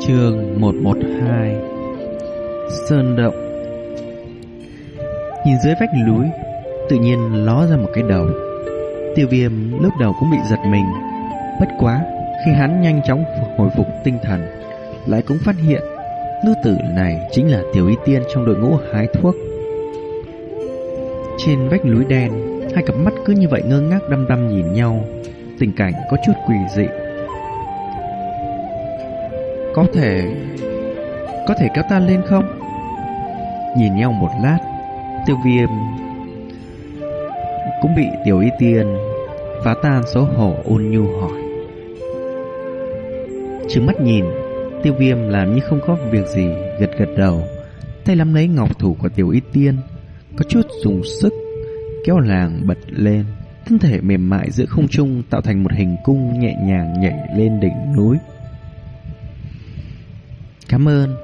Trường 112 Sơn Động. Nhìn dưới vách núi, Tự nhiên ló ra một cái đầu. Tiêu viêm lúc đầu cũng bị giật mình. Bất quá, Khi hắn nhanh chóng hồi phục tinh thần, Lại cũng phát hiện Nữ tử này chính là tiểu y tiên Trong đội ngũ hái thuốc. Trên vách núi đen, Hai cặp mắt cứ như vậy ngơ ngác đăm đăm nhìn nhau. Tình cảnh có chút quỷ dị. Có thể Có thể kéo ta lên không? Nhìn nhau một lát, Tiêu viêm Cũng bị tiểu y tiên Phá tan xấu hổ ôn nhu hỏi. Trừng mắt nhìn, Tiêu viêm làm như không có việc gì, Gật gật đầu. Tay nắm lấy ngọc thủ của tiểu y tiên, Có chút dùng sức, Kéo làng bật lên. Thân thể mềm mại giữa không trung Tạo thành một hình cung nhẹ nhàng nhảy lên đỉnh núi. Cảm ơn.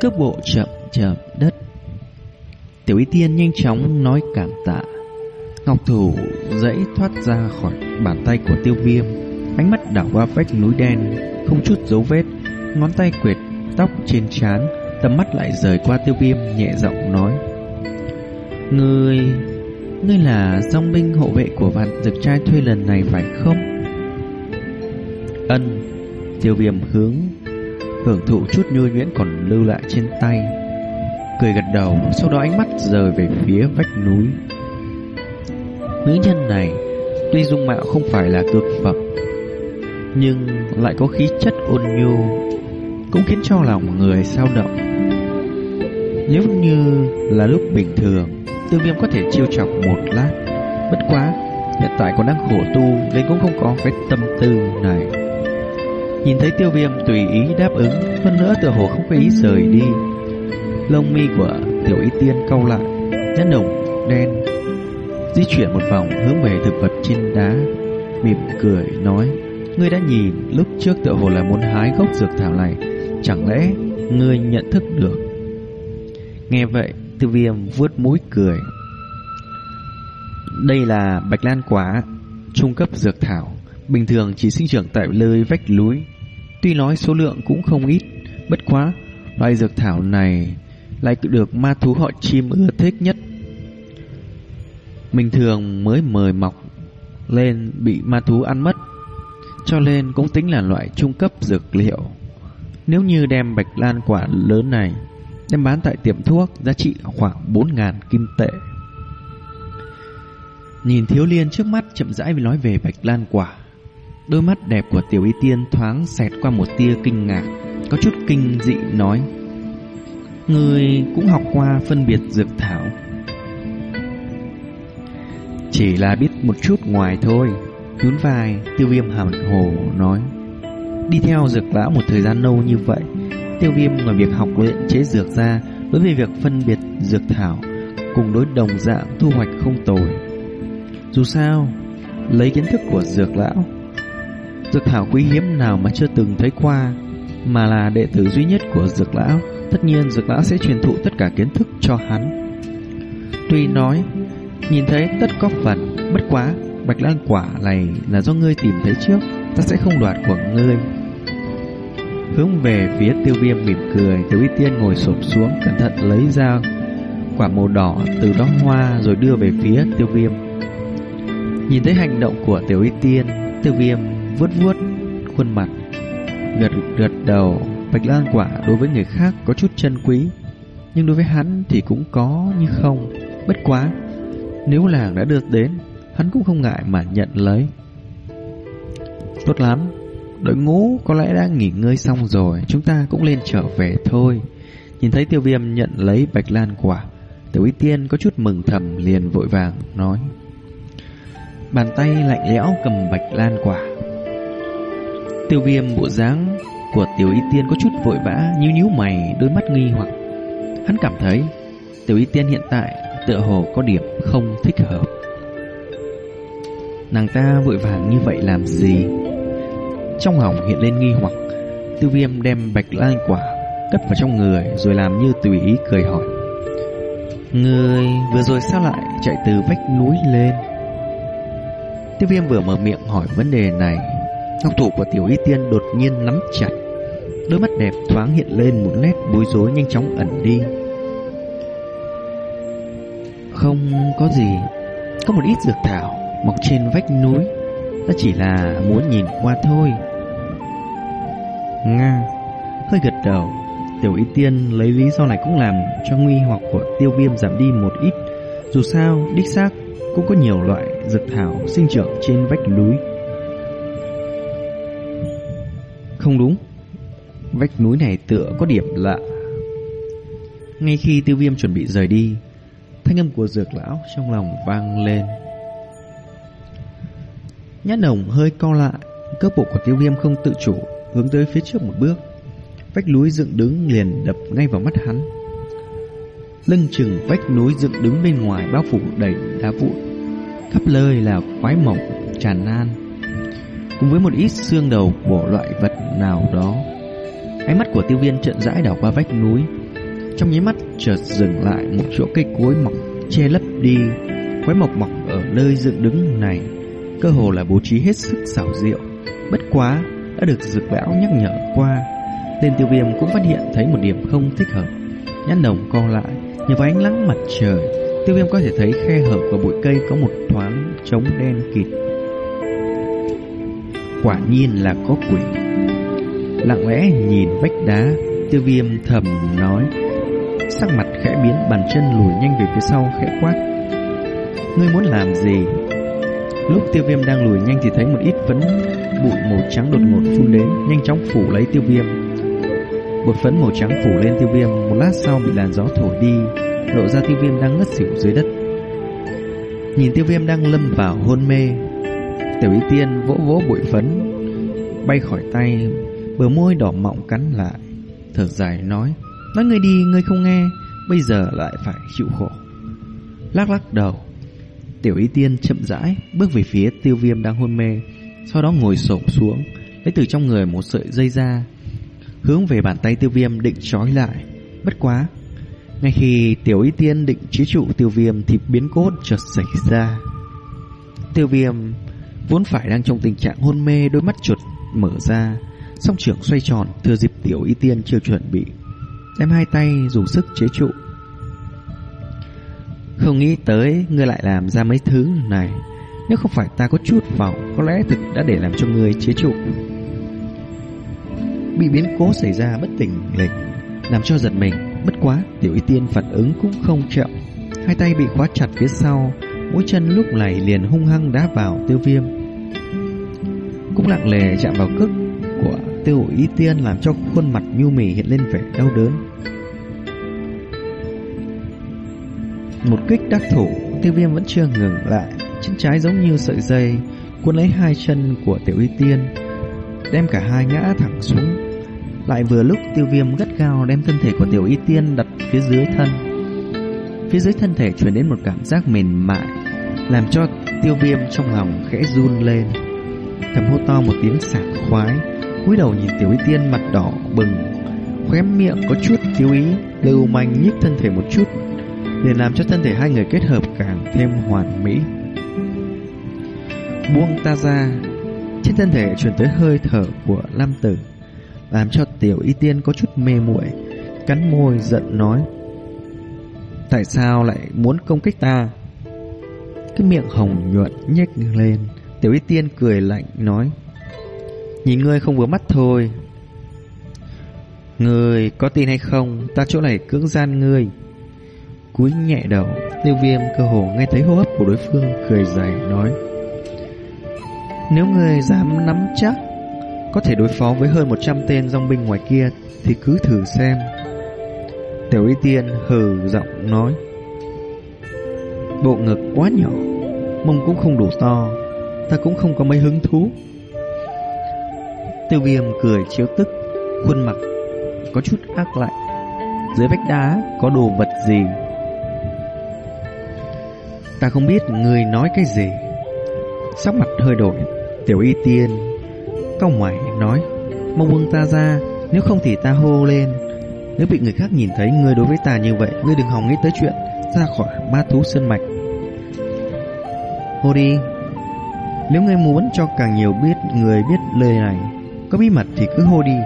Cước bộ chậm chậm đất. Tiểu y tiên nhanh chóng nói cảm tạ. Ngọc thủ dãy thoát ra khỏi bàn tay của tiêu viêm. Ánh mắt đảo qua vách núi đen, Không chút dấu vết. Ngón tay quệt tóc trên trán, Tầm mắt lại rời qua tiêu viêm, nhẹ giọng nói. Ngươi Ngươi là dòng binh hộ vệ của vạn dược trai thuê lần này phải không? Ân, Tiêu viêm hướng Hưởng thụ chút nhu nhuyễn còn lưu lại trên tay. Cười gật đầu, Sau đó ánh mắt rời về phía vách núi. Nữ nhân này, Tuy dung mạo không phải là cực phẩm, Nhưng lại có khí chất ôn nhu, Cũng khiến cho lòng người sao động. Nếu như là lúc bình thường Tiêu viêm có thể chiêu chọc một lát. Bất quá, Hiện tại còn đang khổ tu Nên cũng không có cái tâm tư này. Nhìn thấy tiêu viêm tùy ý đáp ứng, Hơn nữa tựa hồ không có ý rời đi. Lông mi của tiểu y tiên cau lại Nhất nồng đen. Di chuyển một vòng hướng về thực vật trên đá, Mỉm cười nói, Ngươi đã nhìn, lúc trước tựa hồ là muốn hái gốc dược thảo này, Chẳng lẽ ngươi nhận thức được? Nghe vậy, Tiêu viêm vuốt mũi cười. Đây là bạch lan quả, Trung cấp dược thảo, Bình thường chỉ sinh trưởng tại nơi vách núi. Tuy nói số lượng cũng không ít, Bất quá loại dược thảo này Lại được ma thú họ chim ưa thích nhất Bình thường mới mời mọc Lên bị ma thú ăn mất, Cho nên cũng tính là loại trung cấp dược liệu Nếu như đem bạch lan quả lớn này, đem bán tại tiệm thuốc, giá trị khoảng 4.000 kim tệ. Nhìn thiếu liên trước mắt chậm rãi nói về bạch lan quả. Đôi mắt đẹp của tiểu y tiên thoáng xẹt qua một tia kinh ngạc, có chút kinh dị nói. Người cũng học qua phân biệt dược thảo. Chỉ là biết một chút ngoài thôi. Nhún vai, tiêu viêm hàm hồ nói. Đi theo dược lão một thời gian lâu như vậy, Tiêu viêm ngoài việc học luyện chế dược ra Đối với việc phân biệt dược thảo Cùng đối đồng dạng thu hoạch không tồi Dù sao Lấy kiến thức của dược lão Dược thảo quý hiếm nào mà chưa từng thấy qua, Mà là đệ tử duy nhất của dược lão. Tất nhiên dược lão sẽ truyền thụ tất cả kiến thức cho hắn. Tuy nói, Nhìn thấy tất có phần, Bất quá, Bạch lan quả này là do ngươi tìm thấy trước, Ta sẽ không đoạt của ngươi. Hướng về phía tiêu viêm mỉm cười, Tiểu y tiên ngồi sụp xuống, Cẩn thận lấy ra quả màu đỏ Từ đó hoa rồi đưa về phía tiêu viêm. Nhìn thấy hành động của tiểu y tiên, Tiêu viêm vuốt vuốt khuôn mặt, Gật gật đầu. Bạch lan quả đối với người khác có chút chân quý, Nhưng đối với hắn thì cũng có như không. Bất quá, Nếu làng đã được đến, Hắn cũng không ngại mà nhận lấy. Tốt lắm, Đội ngũ có lẽ đã nghỉ ngơi xong rồi, Chúng ta cũng lên trở về thôi. Nhìn thấy tiêu viêm nhận lấy bạch lan quả, Tiểu y tiên có chút mừng thầm liền vội vàng nói. Bàn tay lạnh lẽo cầm bạch lan quả. Tiêu viêm bộ dáng của tiểu y tiên có chút vội vã, Nhíu nhíu mày, đôi mắt nghi hoặc. Hắn cảm thấy, Tiểu y tiên hiện tại tựa hồ có điểm không thích hợp. Nàng ta vội vàng như vậy làm gì? Trong hỏng hiện lên nghi hoặc, Tiêu viêm đem bạch lan quả Cất vào trong người, Rồi làm như tùy ý cười hỏi. Người vừa rồi sao lại chạy từ vách núi lên? Tiêu viêm vừa mở miệng hỏi vấn đề này. Ngọc thủ của tiểu y tiên đột nhiên nắm chặt. Đôi mắt đẹp thoáng hiện lên một nét bối rối nhanh chóng ẩn đi. Không có gì. Có một ít dược thảo mọc trên vách núi. Ta chỉ là muốn nhìn qua thôi. Nga. Hơi gật đầu. Tiểu y tiên lấy lý do này cũng làm cho nguy hoặc của tiêu viêm giảm đi một ít. Dù sao, đích xác cũng có nhiều loại dược thảo sinh trưởng trên vách núi. Không đúng. Vách núi này tựa có điểm lạ. Ngay khi tiêu viêm chuẩn bị rời đi, Thanh âm của dược lão trong lòng vang lên. Nhát nồng hơi co lại Cước bộ của tiêu viêm không tự chủ, Hướng tới phía trước một bước. Vách núi dựng đứng liền đập ngay vào mắt hắn. Lưng chừng vách núi dựng đứng bên ngoài bao phủ đầy đá vụn, Khắp lơi là quái mộng, tràn nan. Cùng với một ít xương đầu của loại vật nào đó. Ánh mắt của tiêu viên trận rãi đảo qua vách núi. Trong nháy mắt, chợt dừng lại một chỗ cây cối mọc, che lấp đi. Quái mộc mọc ở nơi dựng đứng này, Cơ hồ là bố trí hết sức xảo diệu. Bất quá, đã được dược lão nhắc nhở qua Tên tiêu viêm cũng phát hiện thấy một điểm không thích hợp. Nhãn đồng co lại, Nhờ vào ánh nắng mặt trời, Tiêu viêm có thể thấy khe hở của bụi cây có một thoáng trống đen kịt. Quả nhiên là có quỷ. Lặng lẽ nhìn vách đá Tiêu viêm thầm nói. Sắc mặt khẽ biến, bàn chân lùi nhanh về phía sau, khẽ quát. Ngươi muốn làm gì? Lúc tiêu viêm đang lùi nhanh thì thấy một ít phấn bụi màu trắng đột ngột phun đến, Nhanh chóng phủ lấy tiêu viêm. Bột phấn màu trắng phủ lên tiêu viêm, Một lát sau bị làn gió thổi đi, Lộ ra tiêu viêm đang ngất xỉu dưới đất. Nhìn tiêu viêm đang lâm vào hôn mê, Tiểu y tiên vỗ vỗ bụi phấn, Bay khỏi tay Bờ môi đỏ mọng cắn lại, Thở dài nói Nói ngươi đi, ngươi không nghe, Bây giờ lại phải chịu khổ. Lắc lắc đầu, Tiểu y tiên chậm rãi Bước về phía tiêu viêm đang hôn mê, Sau đó ngồi xổm xuống, Lấy từ trong người một sợi dây ra Hướng về bàn tay tiêu viêm định trói lại. Bất quá, Ngay khi tiểu y tiên định chế trụ tiêu viêm Thì biến cốt chợt xảy ra. Tiêu viêm Vốn phải đang trong tình trạng hôn mê, Đôi mắt chuột mở ra Song trưởng xoay tròn, Thừa dịp tiểu y tiên chưa chuẩn bị. Đem hai tay dùng sức chế trụ. Không nghĩ tới Ngươi lại làm ra mấy thứ này. Nếu không phải ta có chút vọng, Có lẽ thực đã để làm cho ngươi chế trụ. Bị biến cố xảy ra bất tỉnh lệch Làm cho giật mình. Bất quá, tiểu y tiên phản ứng cũng không chậm. Hai tay bị khóa chặt phía sau Mũi chân lúc này liền hung hăng đá vào tiêu viêm. Cũng lặng lề chạm vào cước tiêu ý tiên Làm cho khuôn mặt nhu mì hiện lên vẻ đau đớn. Một kích đắc thủ, Tiêu viêm vẫn chưa ngừng lại. Chân trái giống như sợi dây, Cuốn lấy hai chân của tiểu y tiên, Đem cả hai ngã thẳng xuống. Lại vừa lúc, tiêu viêm gắt gao Đem thân thể của tiểu y tiên đặt phía dưới thân. Phía dưới thân thể truyền đến một cảm giác mềm mại, Làm cho tiêu viêm trong lòng khẽ run lên. Thầm hô to một tiếng sảng khoái cúi đầu nhìn tiểu y tiên mặt đỏ bừng, Khóe miệng có chút thiếu ý Lưu manh nhích thân thể một chút, Để làm cho thân thể hai người kết hợp càng thêm hoàn mỹ. Buông ta ra, Trên thân thể truyền tới hơi thở của Lam Tử, Làm cho tiểu y tiên có chút mê muội, Cắn môi giận nói, Tại sao lại muốn công kích ta? Cái miệng hồng nhuận nhếch lên, Tiểu y tiên cười lạnh nói Nhìn ngươi không vừa mắt thôi. Ngươi có tin hay không? Ta chỗ này cưỡng gian ngươi. Cúi nhẹ đầu, Tiêu viêm cơ hồ nghe thấy hô hấp của đối phương, Cười dài nói. Nếu ngươi dám nắm chắc, Có thể đối phó với hơn 100 tên dòng binh ngoài kia, Thì cứ thử xem. Tiểu y tiên hừ giọng nói. Bộ ngực quá nhỏ, Mông cũng không đủ to, Ta cũng không có mấy hứng thú. Tiêu viêm cười chiếu tức, Khuôn mặt có chút ác lạnh Dưới vách đá có đồ vật gì? Ta không biết người nói cái gì. Sắc mặt hơi đổi. Tiểu y tiên Cao mày nói Mong buông ta ra, Nếu không thì ta hô lên. Nếu bị người khác nhìn thấy người đối với ta như vậy, Ngươi đừng hòng nghĩ tới chuyện Ra khỏi ma thú sơn mạch. Hô đi. Nếu ngươi muốn cho càng nhiều biết, người biết lời này có bí mật thì cứ hô đi.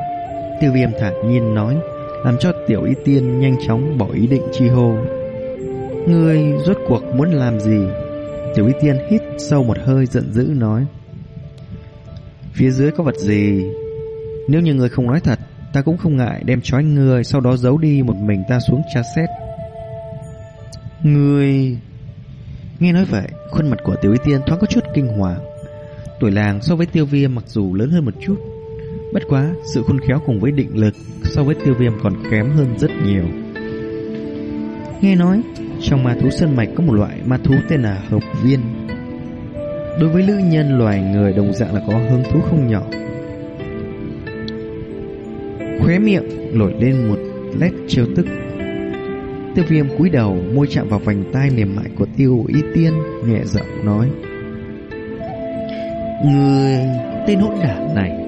Tiêu viêm thản nhiên nói, Làm cho tiểu y tiên nhanh chóng bỏ ý định chi hô. Ngươi rốt cuộc muốn làm gì? Tiểu y tiên hít sâu một hơi giận dữ nói, Phía dưới có vật gì? Nếu như người không nói thật, Ta cũng không ngại đem trói người Sau đó giấu đi một mình ta xuống tra xét. Người Nghe nói vậy, Khuôn mặt của tiểu y tiên thoáng có chút kinh hoàng. Tuổi làng so với tiêu viêm mặc dù lớn hơn một chút Bất quá Sự khôn khéo cùng với định lực So với tiêu viêm còn kém hơn rất nhiều. Nghe nói Trong ma thú sơn mạch có một loại ma thú tên là hợp viên. Đối với nữ nhân loài người đồng dạng là có hứng thú không nhỏ. Khóe miệng nổi lên một nét trêu tức Tiêu viêm cúi đầu môi chạm vào vành tai mềm mại của tiêu y tiên Nhẹ giọng nói. Người tên hỗn đản này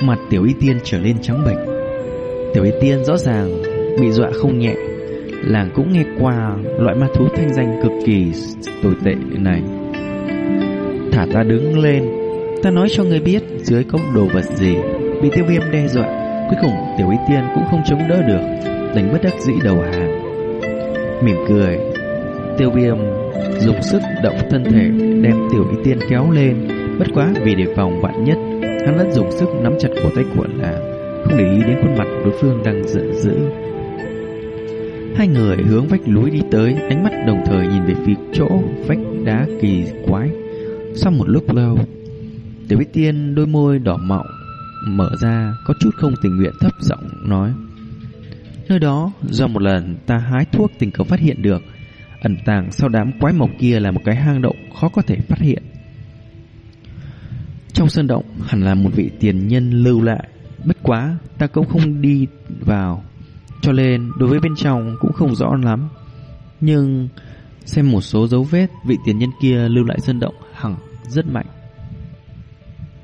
Mặt tiểu y tiên trở lên trắng bệch, Tiểu y tiên rõ ràng Bị dọa không nhẹ. Làng cũng nghe qua Loại ma thú thanh danh cực kỳ tồi tệ này. Thả ta đứng lên, Ta nói cho người biết Dưới có đồ vật gì Bị tiêu viêm đe dọa. Cuối cùng tiểu y tiên cũng không chống đỡ được, Đánh bất đắc dĩ đầu hàng. Mỉm cười, Tiêu viêm dùng sức động thân thể Đem tiểu y tiên kéo lên. Bất quá vì đề phòng vạn nhất Hắn vẫn dùng sức nắm chặt cổ tay của là Không để ý đến khuôn mặt đối phương đang giận dữ. Hai người hướng vách núi đi tới, Ánh mắt đồng thời nhìn về phía chỗ Vách đá kỳ quái. Sau một lúc lâu, Tiểu Bích Tiên đôi môi đỏ mọng, Mở ra, có chút không tình nguyện thấp giọng nói, Nơi đó, do một lần ta hái thuốc tình cờ phát hiện được, Ẩn tàng sau đám quái mộc kia là một cái hang động khó có thể phát hiện. Trong sơn động, hẳn là một vị tiền nhân lưu lại. Bất quá, ta cũng không đi vào, Cho nên đối với bên trong cũng không rõ lắm. Nhưng xem một số dấu vết vị tiền nhân kia lưu lại sơn động hẳn rất mạnh.